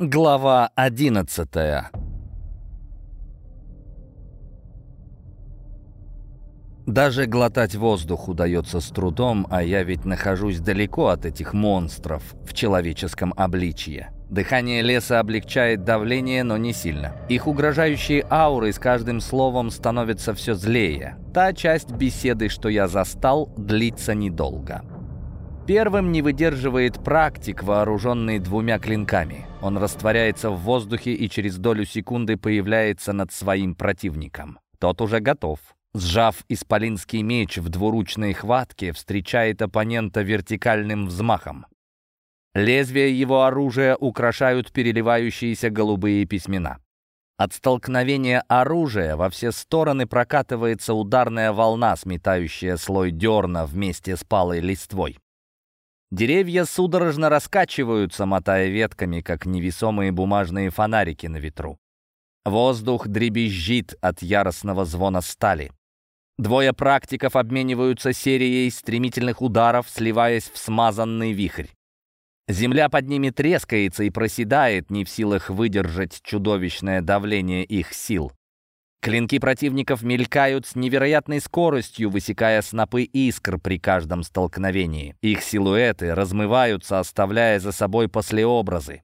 Глава одиннадцатая Даже глотать воздух удается с трудом, а я ведь нахожусь далеко от этих монстров в человеческом обличье. Дыхание леса облегчает давление, но не сильно. Их угрожающие ауры с каждым словом становятся все злее. Та часть беседы, что я застал, длится недолго. Первым не выдерживает практик, вооруженный двумя клинками. Он растворяется в воздухе и через долю секунды появляется над своим противником. Тот уже готов. Сжав исполинский меч в двуручной хватке, встречает оппонента вертикальным взмахом. Лезвия его оружия украшают переливающиеся голубые письмена. От столкновения оружия во все стороны прокатывается ударная волна, сметающая слой дерна вместе с палой листвой. Деревья судорожно раскачиваются, мотая ветками, как невесомые бумажные фонарики на ветру. Воздух дребезжит от яростного звона стали. Двое практиков обмениваются серией стремительных ударов, сливаясь в смазанный вихрь. Земля под ними трескается и проседает, не в силах выдержать чудовищное давление их сил. Клинки противников мелькают с невероятной скоростью, высекая снопы искр при каждом столкновении. Их силуэты размываются, оставляя за собой послеобразы.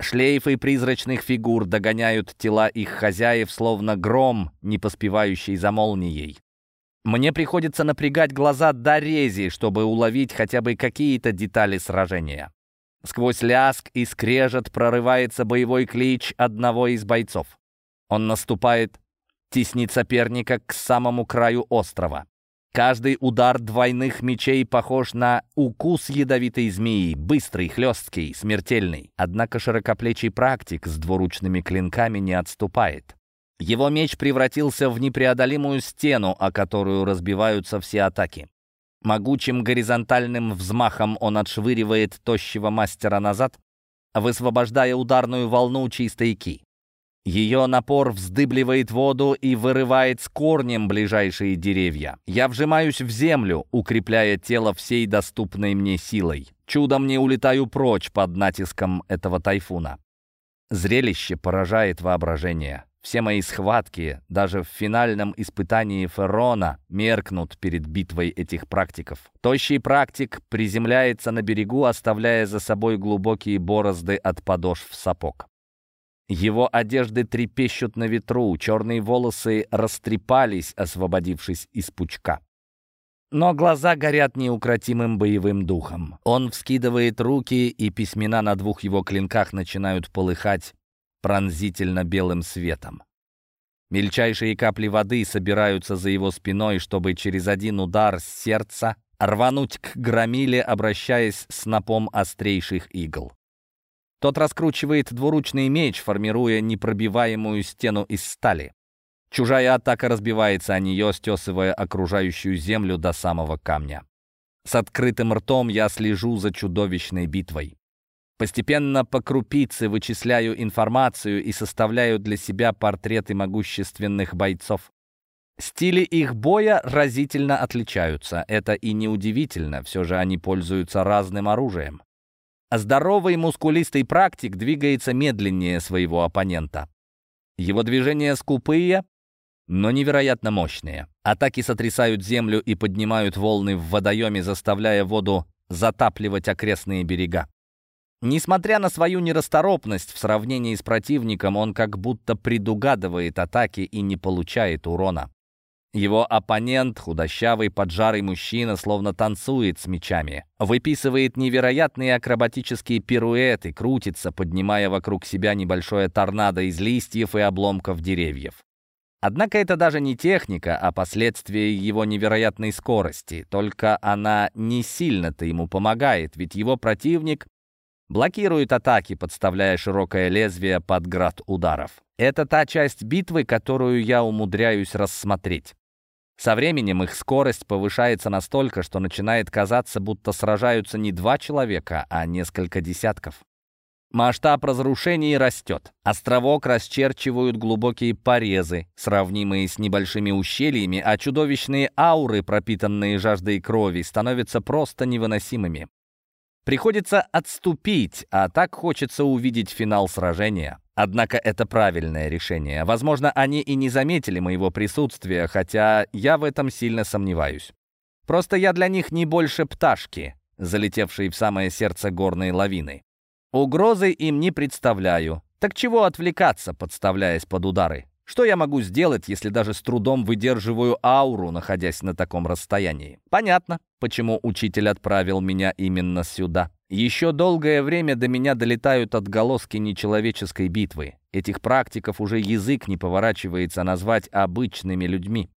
Шлейфы призрачных фигур догоняют тела их хозяев, словно гром, не поспевающий за молнией. Мне приходится напрягать глаза до рези, чтобы уловить хотя бы какие-то детали сражения. Сквозь ляск и скрежет прорывается боевой клич одного из бойцов. Он наступает теснит соперника к самому краю острова. Каждый удар двойных мечей похож на укус ядовитой змеи, быстрый, хлесткий, смертельный. Однако широкоплечий практик с двуручными клинками не отступает. Его меч превратился в непреодолимую стену, о которую разбиваются все атаки. Могучим горизонтальным взмахом он отшвыривает тощего мастера назад, высвобождая ударную волну чистой ки. Ее напор вздыбливает воду и вырывает с корнем ближайшие деревья. Я вжимаюсь в землю, укрепляя тело всей доступной мне силой. Чудом не улетаю прочь под натиском этого тайфуна. Зрелище поражает воображение. Все мои схватки, даже в финальном испытании Феррона, меркнут перед битвой этих практиков. Тощий практик приземляется на берегу, оставляя за собой глубокие борозды от подошв сапог. Его одежды трепещут на ветру, черные волосы растрепались, освободившись из пучка. Но глаза горят неукротимым боевым духом. Он вскидывает руки, и письмена на двух его клинках начинают полыхать пронзительно белым светом. Мельчайшие капли воды собираются за его спиной, чтобы через один удар сердца рвануть к громиле, обращаясь снопом острейших игл. Тот раскручивает двуручный меч, формируя непробиваемую стену из стали. Чужая атака разбивается о нее, стесывая окружающую землю до самого камня. С открытым ртом я слежу за чудовищной битвой. Постепенно по крупице вычисляю информацию и составляю для себя портреты могущественных бойцов. Стили их боя разительно отличаются. Это и неудивительно, все же они пользуются разным оружием. А здоровый мускулистый практик двигается медленнее своего оппонента. Его движения скупые, но невероятно мощные. Атаки сотрясают землю и поднимают волны в водоеме, заставляя воду затапливать окрестные берега. Несмотря на свою нерасторопность в сравнении с противником, он как будто предугадывает атаки и не получает урона. Его оппонент, худощавый поджарый мужчина, словно танцует с мечами. Выписывает невероятные акробатические пируэты, крутится, поднимая вокруг себя небольшое торнадо из листьев и обломков деревьев. Однако это даже не техника, а последствия его невероятной скорости. Только она не сильно-то ему помогает, ведь его противник блокирует атаки, подставляя широкое лезвие под град ударов. Это та часть битвы, которую я умудряюсь рассмотреть. Со временем их скорость повышается настолько, что начинает казаться, будто сражаются не два человека, а несколько десятков. Масштаб разрушений растет. Островок расчерчивают глубокие порезы, сравнимые с небольшими ущельями, а чудовищные ауры, пропитанные жаждой крови, становятся просто невыносимыми. Приходится отступить, а так хочется увидеть финал сражения. Однако это правильное решение. Возможно, они и не заметили моего присутствия, хотя я в этом сильно сомневаюсь. Просто я для них не больше пташки, залетевшей в самое сердце горной лавины. Угрозы им не представляю. Так чего отвлекаться, подставляясь под удары? Что я могу сделать, если даже с трудом выдерживаю ауру, находясь на таком расстоянии? Понятно, почему учитель отправил меня именно сюда. Еще долгое время до меня долетают отголоски нечеловеческой битвы. Этих практиков уже язык не поворачивается назвать обычными людьми.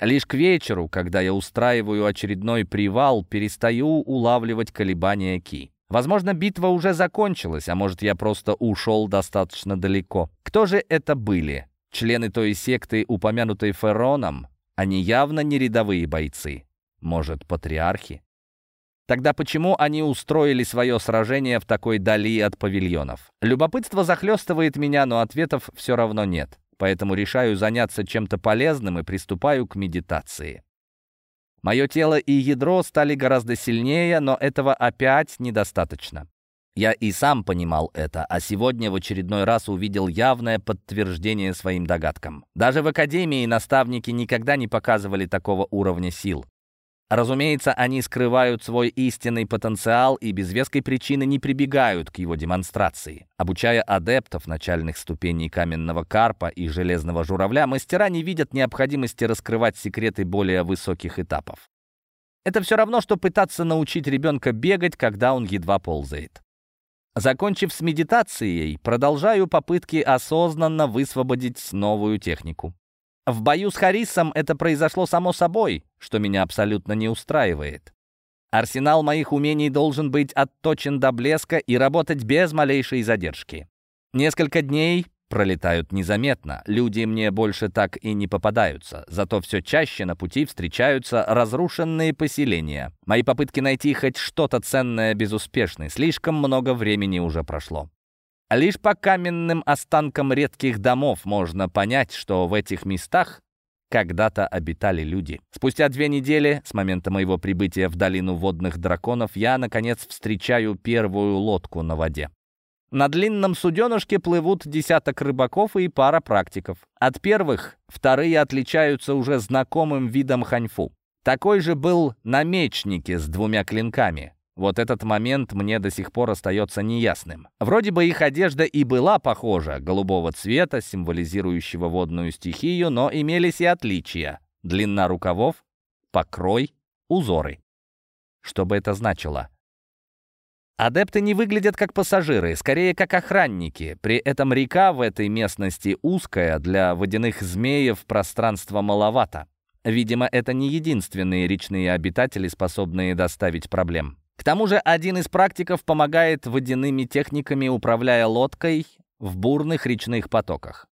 Лишь к вечеру, когда я устраиваю очередной привал, перестаю улавливать колебания Ки. Возможно, битва уже закончилась, а может, я просто ушел достаточно далеко. Кто же это были? Члены той секты, упомянутой Фероном, они явно не рядовые бойцы. Может, патриархи? Тогда почему они устроили свое сражение в такой дали от павильонов? Любопытство захлестывает меня, но ответов все равно нет. Поэтому решаю заняться чем-то полезным и приступаю к медитации. Мое тело и ядро стали гораздо сильнее, но этого опять недостаточно. Я и сам понимал это, а сегодня в очередной раз увидел явное подтверждение своим догадкам. Даже в академии наставники никогда не показывали такого уровня сил. Разумеется, они скрывают свой истинный потенциал и без веской причины не прибегают к его демонстрации. Обучая адептов начальных ступеней каменного карпа и железного журавля, мастера не видят необходимости раскрывать секреты более высоких этапов. Это все равно, что пытаться научить ребенка бегать, когда он едва ползает. Закончив с медитацией, продолжаю попытки осознанно высвободить новую технику. В бою с Харисом это произошло само собой, что меня абсолютно не устраивает. Арсенал моих умений должен быть отточен до блеска и работать без малейшей задержки. Несколько дней пролетают незаметно. Люди мне больше так и не попадаются. Зато все чаще на пути встречаются разрушенные поселения. Мои попытки найти хоть что-то ценное безуспешны. Слишком много времени уже прошло. Лишь по каменным останкам редких домов можно понять, что в этих местах когда-то обитали люди. Спустя две недели с момента моего прибытия в долину водных драконов я, наконец, встречаю первую лодку на воде. На длинном суденышке плывут десяток рыбаков и пара практиков. От первых вторые отличаются уже знакомым видом ханьфу. Такой же был на мечнике с двумя клинками. Вот этот момент мне до сих пор остается неясным. Вроде бы их одежда и была похожа, голубого цвета, символизирующего водную стихию, но имелись и отличия. Длина рукавов, покрой, узоры. Что бы это значило? Адепты не выглядят как пассажиры, скорее как охранники. При этом река в этой местности узкая, для водяных змеев пространства маловато. Видимо, это не единственные речные обитатели, способные доставить проблем. К тому же один из практиков помогает водяными техниками, управляя лодкой в бурных речных потоках.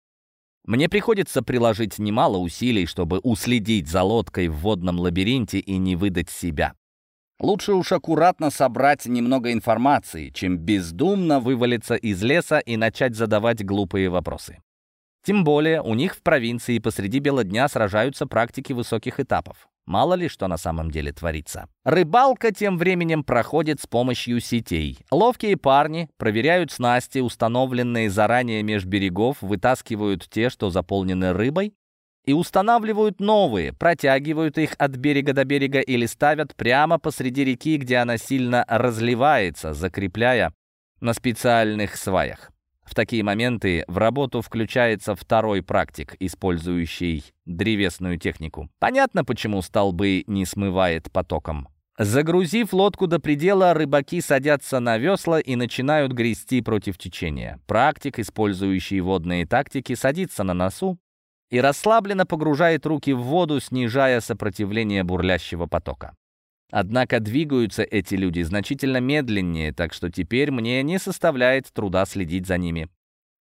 Мне приходится приложить немало усилий, чтобы уследить за лодкой в водном лабиринте и не выдать себя. Лучше уж аккуратно собрать немного информации, чем бездумно вывалиться из леса и начать задавать глупые вопросы. Тем более у них в провинции посреди бела дня сражаются практики высоких этапов. Мало ли что на самом деле творится. Рыбалка тем временем проходит с помощью сетей. Ловкие парни проверяют снасти, установленные заранее меж берегов, вытаскивают те, что заполнены рыбой, и устанавливают новые, протягивают их от берега до берега или ставят прямо посреди реки, где она сильно разливается, закрепляя на специальных сваях. В такие моменты в работу включается второй практик, использующий древесную технику. Понятно, почему столбы не смывает потоком. Загрузив лодку до предела, рыбаки садятся на весла и начинают грести против течения. Практик, использующий водные тактики, садится на носу, и расслабленно погружает руки в воду, снижая сопротивление бурлящего потока. Однако двигаются эти люди значительно медленнее, так что теперь мне не составляет труда следить за ними.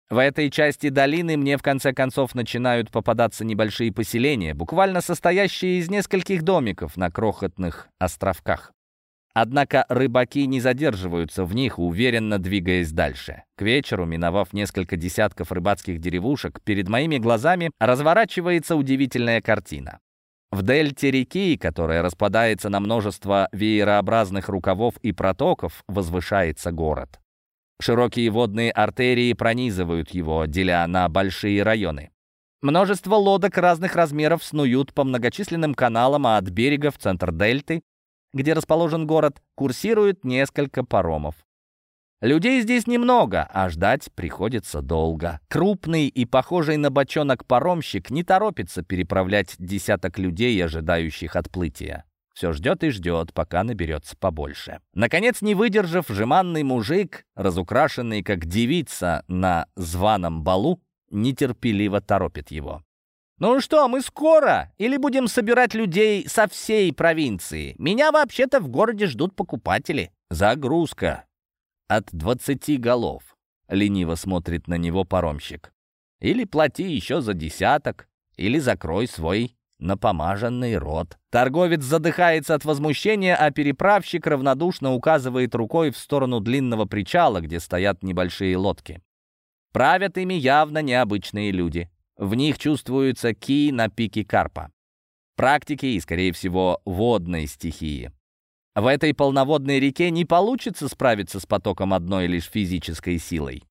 В этой части долины мне в конце концов начинают попадаться небольшие поселения, буквально состоящие из нескольких домиков на крохотных островках. Однако рыбаки не задерживаются в них, уверенно двигаясь дальше. К вечеру, миновав несколько десятков рыбацких деревушек, перед моими глазами разворачивается удивительная картина. В дельте реки, которая распадается на множество веерообразных рукавов и протоков, возвышается город. Широкие водные артерии пронизывают его, деля на большие районы. Множество лодок разных размеров снуют по многочисленным каналам, а от берега в центр дельты, где расположен город, курсирует несколько паромов. Людей здесь немного, а ждать приходится долго. Крупный и похожий на бочонок паромщик не торопится переправлять десяток людей, ожидающих отплытия. Все ждет и ждет, пока наберется побольше. Наконец, не выдержав, жеманный мужик, разукрашенный как девица на званом балу, нетерпеливо торопит его. «Ну что, мы скоро? Или будем собирать людей со всей провинции? Меня вообще-то в городе ждут покупатели». «Загрузка», от двадцати голов. Лениво смотрит на него паромщик. Или плати еще за десяток, или закрой свой напомаженный рот. Торговец задыхается от возмущения, а переправщик равнодушно указывает рукой в сторону длинного причала, где стоят небольшие лодки. Правят ими явно необычные люди. В них чувствуются ки на пике карпа. Практики и, скорее всего, водной стихии. В этой полноводной реке не получится справиться с потоком одной лишь физической силой.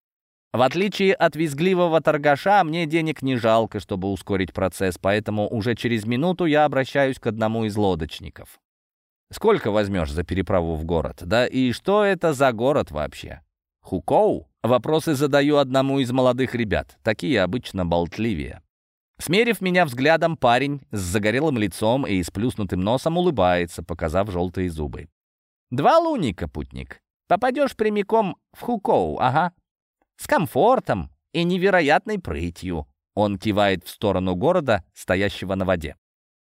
В отличие от визгливого торгаша, мне денег не жалко, чтобы ускорить процесс, поэтому уже через минуту я обращаюсь к одному из лодочников. Сколько возьмешь за переправу в город? Да и что это за город вообще? Хукоу? Вопросы задаю одному из молодых ребят. Такие обычно болтливее. Смерив меня взглядом, парень с загорелым лицом и сплюснутым носом улыбается, показав желтые зубы. «Два луника, путник. Попадешь прямиком в Хукоу, ага. С комфортом и невероятной прытью». Он кивает в сторону города, стоящего на воде.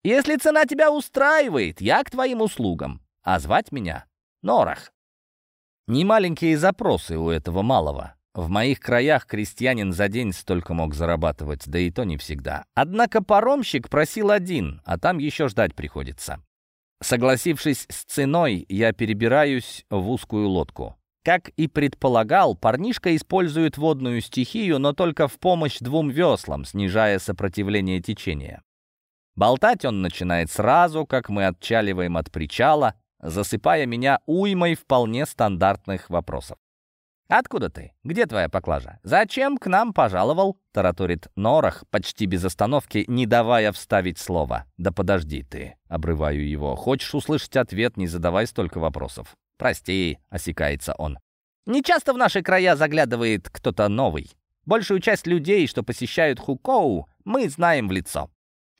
«Если цена тебя устраивает, я к твоим услугам. А звать меня Норах». Немаленькие запросы у этого малого. В моих краях крестьянин за день столько мог зарабатывать, да и то не всегда. Однако паромщик просил один, а там еще ждать приходится. Согласившись с ценой, я перебираюсь в узкую лодку. Как и предполагал, парнишка использует водную стихию, но только в помощь двум веслам, снижая сопротивление течения. Болтать он начинает сразу, как мы отчаливаем от причала, засыпая меня уймой вполне стандартных вопросов. «Откуда ты? Где твоя поклажа? Зачем к нам пожаловал?» — тараторит Норах, почти без остановки, не давая вставить слово. «Да подожди ты!» — обрываю его. «Хочешь услышать ответ, не задавай столько вопросов». «Прости», — осекается он. «Не часто в наши края заглядывает кто-то новый. Большую часть людей, что посещают Хукоу, мы знаем в лицо.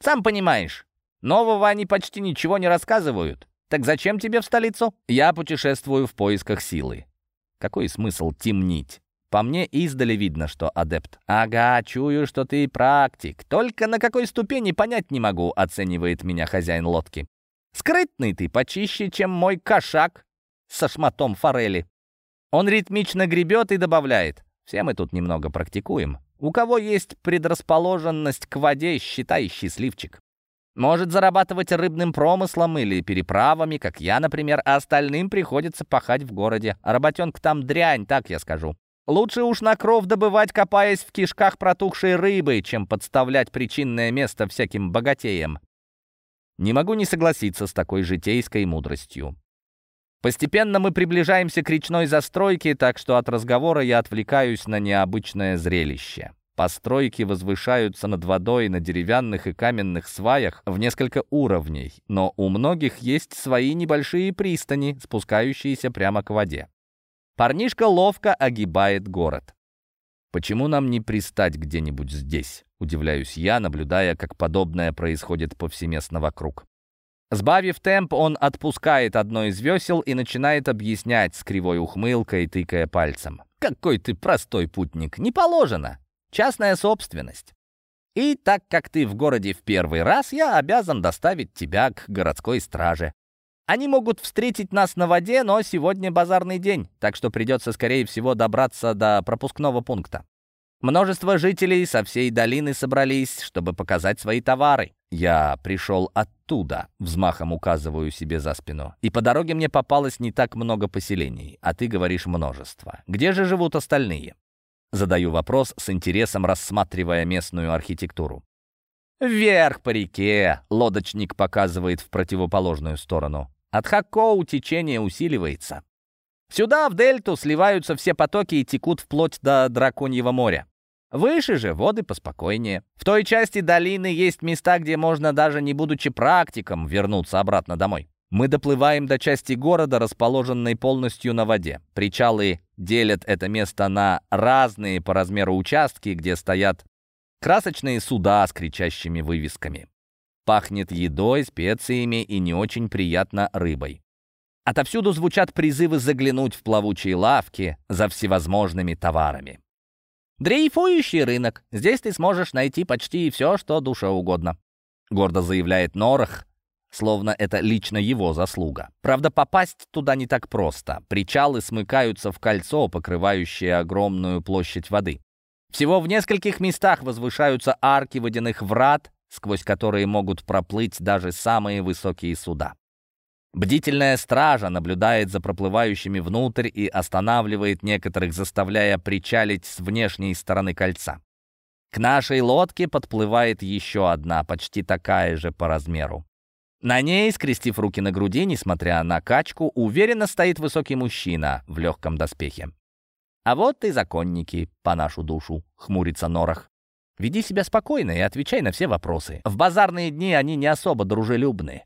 Сам понимаешь, нового они почти ничего не рассказывают. Так зачем тебе в столицу? Я путешествую в поисках силы. Какой смысл темнить? По мне издали видно, что адепт. «Ага, чую, что ты практик. Только на какой ступени понять не могу», — оценивает меня хозяин лодки. «Скрытный ты, почище, чем мой кошак со шматом форели». Он ритмично гребет и добавляет. «Все мы тут немного практикуем. У кого есть предрасположенность к воде, считай счастливчик. Может зарабатывать рыбным промыслом или переправами, как я, например, а остальным приходится пахать в городе. Работенка там дрянь, так я скажу. Лучше уж на кров добывать, копаясь в кишках протухшей рыбы, чем подставлять причинное место всяким богатеям. Не могу не согласиться с такой житейской мудростью. Постепенно мы приближаемся к речной застройке, так что от разговора я отвлекаюсь на необычное зрелище. Постройки возвышаются над водой на деревянных и каменных сваях в несколько уровней, но у многих есть свои небольшие пристани, спускающиеся прямо к воде. Парнишка ловко огибает город. «Почему нам не пристать где-нибудь здесь?» — удивляюсь я, наблюдая, как подобное происходит повсеместно вокруг. Сбавив темп, он отпускает одно из весел и начинает объяснять с кривой ухмылкой, тыкая пальцем. «Какой ты простой путник! Не положено! Частная собственность. И так как ты в городе в первый раз, я обязан доставить тебя к городской страже. Они могут встретить нас на воде, но сегодня базарный день, так что придется, скорее всего, добраться до пропускного пункта. Множество жителей со всей долины собрались, чтобы показать свои товары. Я пришел оттуда, взмахом указываю себе за спину. И по дороге мне попалось не так много поселений, а ты говоришь множество. Где же живут остальные? Задаю вопрос с интересом, рассматривая местную архитектуру. «Вверх по реке!» — лодочник показывает в противоположную сторону. От Хакоу течение усиливается. Сюда, в дельту, сливаются все потоки и текут вплоть до Драконьего моря. Выше же воды поспокойнее. В той части долины есть места, где можно, даже не будучи практиком, вернуться обратно домой. Мы доплываем до части города, расположенной полностью на воде. Причалы делят это место на разные по размеру участки, где стоят Красочные суда с кричащими вывесками. Пахнет едой, специями и не очень приятно рыбой. Отовсюду звучат призывы заглянуть в плавучие лавки за всевозможными товарами. «Дрейфующий рынок. Здесь ты сможешь найти почти все, что душа угодно», — гордо заявляет Норах, словно это лично его заслуга. Правда, попасть туда не так просто. Причалы смыкаются в кольцо, покрывающее огромную площадь воды. Всего в нескольких местах возвышаются арки водяных врат, сквозь которые могут проплыть даже самые высокие суда. Бдительная стража наблюдает за проплывающими внутрь и останавливает некоторых, заставляя причалить с внешней стороны кольца. К нашей лодке подплывает еще одна, почти такая же по размеру. На ней, скрестив руки на груди, несмотря на качку, уверенно стоит высокий мужчина в легком доспехе. «А вот и законники, по нашу душу», — хмурится Норах. «Веди себя спокойно и отвечай на все вопросы. В базарные дни они не особо дружелюбны».